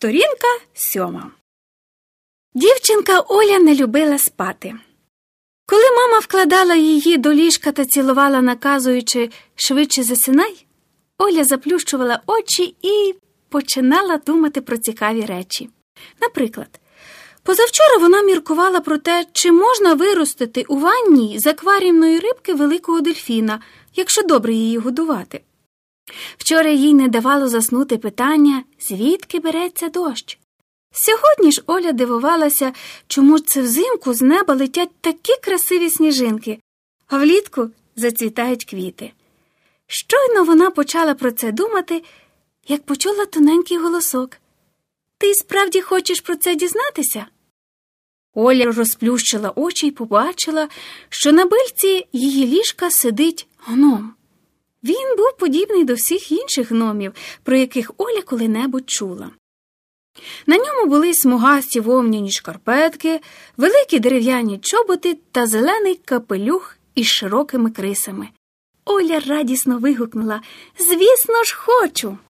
Сторінка сьома. Дівчинка Оля не любила спати. Коли мама вкладала її до ліжка та цілувала, наказуючи швидше засинай, Оля заплющувала очі і починала думати про цікаві речі. Наприклад, позавчора вона міркувала про те, чи можна виростити у ванні з акваріумної рибки великого дельфіна, якщо добре її годувати. Вчора їй не давало заснути питання, звідки береться дощ. Сьогодні ж Оля дивувалася, чому ж це взимку з неба летять такі красиві сніжинки, а влітку зацвітають квіти. Щойно вона почала про це думати, як почула тоненький голосок. Ти справді хочеш про це дізнатися? Оля розплющила очі і побачила, що на бильці її ліжка сидить гном. Подібний до всіх інших гномів, про яких Оля коли-небудь чула. На ньому були смугасті вовняні шкарпетки, великі дерев'яні чоботи та зелений капелюх із широкими крисами. Оля радісно вигукнула Звісно ж, хочу.